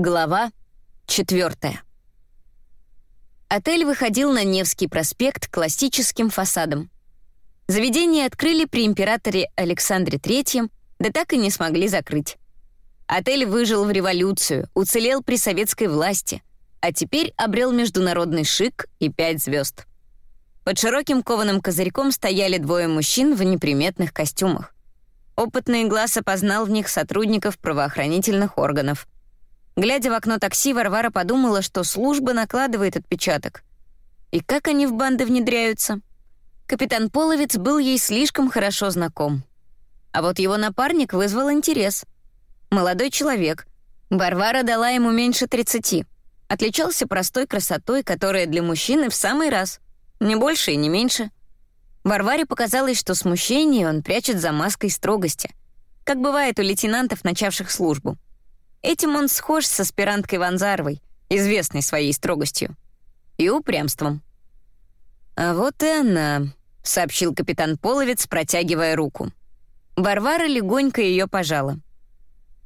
Глава 4. Отель выходил на Невский проспект классическим фасадом. Заведение открыли при императоре Александре III, да так и не смогли закрыть. Отель выжил в революцию, уцелел при советской власти, а теперь обрел международный шик и пять звезд. Под широким кованым козырьком стояли двое мужчин в неприметных костюмах. Опытный глаз опознал в них сотрудников правоохранительных органов — Глядя в окно такси, Варвара подумала, что служба накладывает отпечаток. И как они в банды внедряются? Капитан Половец был ей слишком хорошо знаком. А вот его напарник вызвал интерес. Молодой человек. Варвара дала ему меньше 30. Отличался простой красотой, которая для мужчины в самый раз. Не больше и не меньше. Варваре показалось, что смущение он прячет за маской строгости, как бывает у лейтенантов, начавших службу. Этим он схож с аспиранткой Ванзаровой, известной своей строгостью. И упрямством. «А вот и она», — сообщил капитан Половец, протягивая руку. Варвара легонько ее пожала.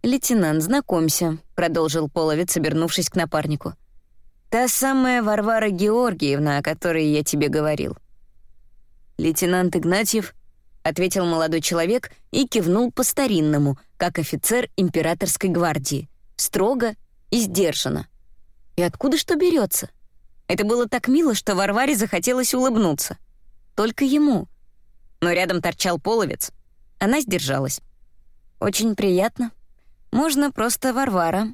«Лейтенант, знакомься», — продолжил Половец, обернувшись к напарнику. «Та самая Варвара Георгиевна, о которой я тебе говорил». «Лейтенант Игнатьев», — ответил молодой человек и кивнул по-старинному, как офицер императорской гвардии, строго и сдержанно. И откуда что берется? Это было так мило, что Варваре захотелось улыбнуться. Только ему. Но рядом торчал половец. Она сдержалась. «Очень приятно. Можно просто Варвара».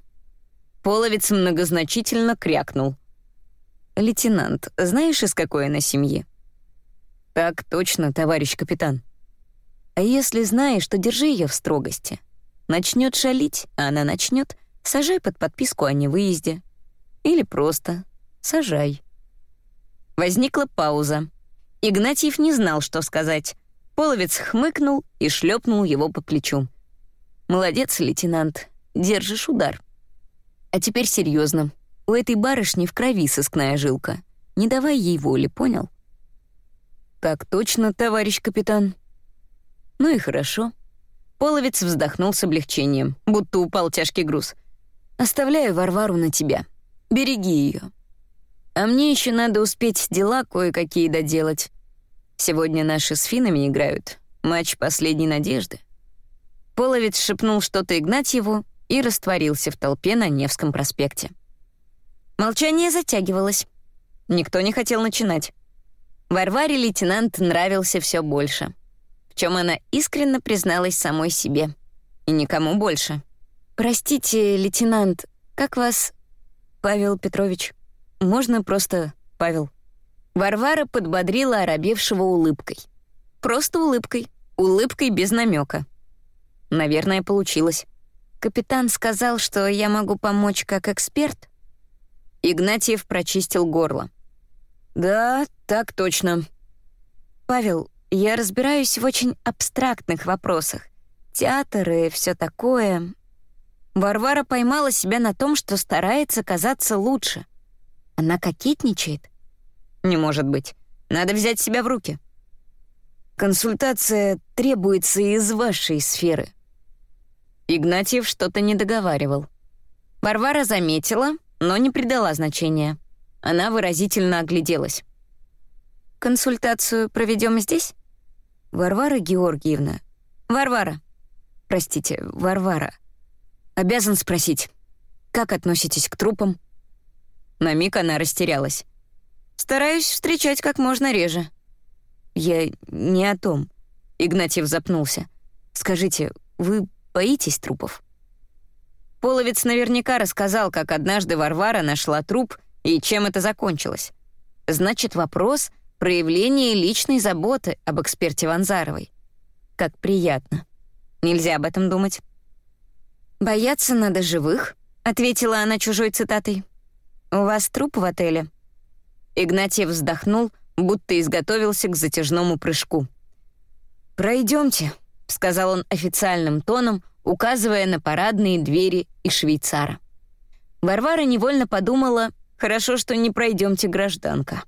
Половец многозначительно крякнул. «Лейтенант, знаешь, из какой она семьи?» «Так точно, товарищ капитан». А если знаешь, то держи ее в строгости. Начнет шалить, а она начнет, сажай под подписку о невыезде. Или просто сажай. Возникла пауза. Игнатьев не знал, что сказать. Половец хмыкнул и шлепнул его по плечу. «Молодец, лейтенант, держишь удар». «А теперь серьезно. У этой барышни в крови сыскная жилка. Не давай ей воли, понял?» «Так точно, товарищ капитан», ну и хорошо. Половец вздохнул с облегчением, будто упал тяжкий груз. Оставляю Варвару на тебя. Береги ее. А мне еще надо успеть дела кое-какие доделать. Сегодня наши с финами играют. Матч последней надежды. Половец шепнул что-то Игнатьеву и растворился в толпе на Невском проспекте. Молчание затягивалось. Никто не хотел начинать. Варваре лейтенант нравился все больше чем она искренне призналась самой себе. И никому больше. «Простите, лейтенант, как вас...» «Павел Петрович. Можно просто Павел». Варвара подбодрила оробевшего улыбкой. Просто улыбкой. Улыбкой без намека. Наверное, получилось. Капитан сказал, что я могу помочь как эксперт. Игнатьев прочистил горло. «Да, так точно». «Павел, я разбираюсь в очень абстрактных вопросах. Театр и все такое. Варвара поймала себя на том, что старается казаться лучше. Она кокетничает? Не может быть. Надо взять себя в руки. Консультация требуется из вашей сферы. Игнатьев что-то не договаривал. Варвара заметила, но не придала значения. Она выразительно огляделась. «Консультацию проведем здесь?» Варвара Георгиевна. Варвара. Простите, Варвара. Обязан спросить, как относитесь к трупам? На миг она растерялась. Стараюсь встречать как можно реже. Я не о том. Игнатьев запнулся. Скажите, вы боитесь трупов? Половец наверняка рассказал, как однажды Варвара нашла труп и чем это закончилось. Значит, вопрос проявление личной заботы об эксперте Ванзаровой. Как приятно. Нельзя об этом думать. «Бояться надо живых», — ответила она чужой цитатой. «У вас труп в отеле?» Игнатьев вздохнул, будто изготовился к затяжному прыжку. «Пройдемте», — сказал он официальным тоном, указывая на парадные двери и швейцара. Варвара невольно подумала, «Хорошо, что не пройдемте, гражданка».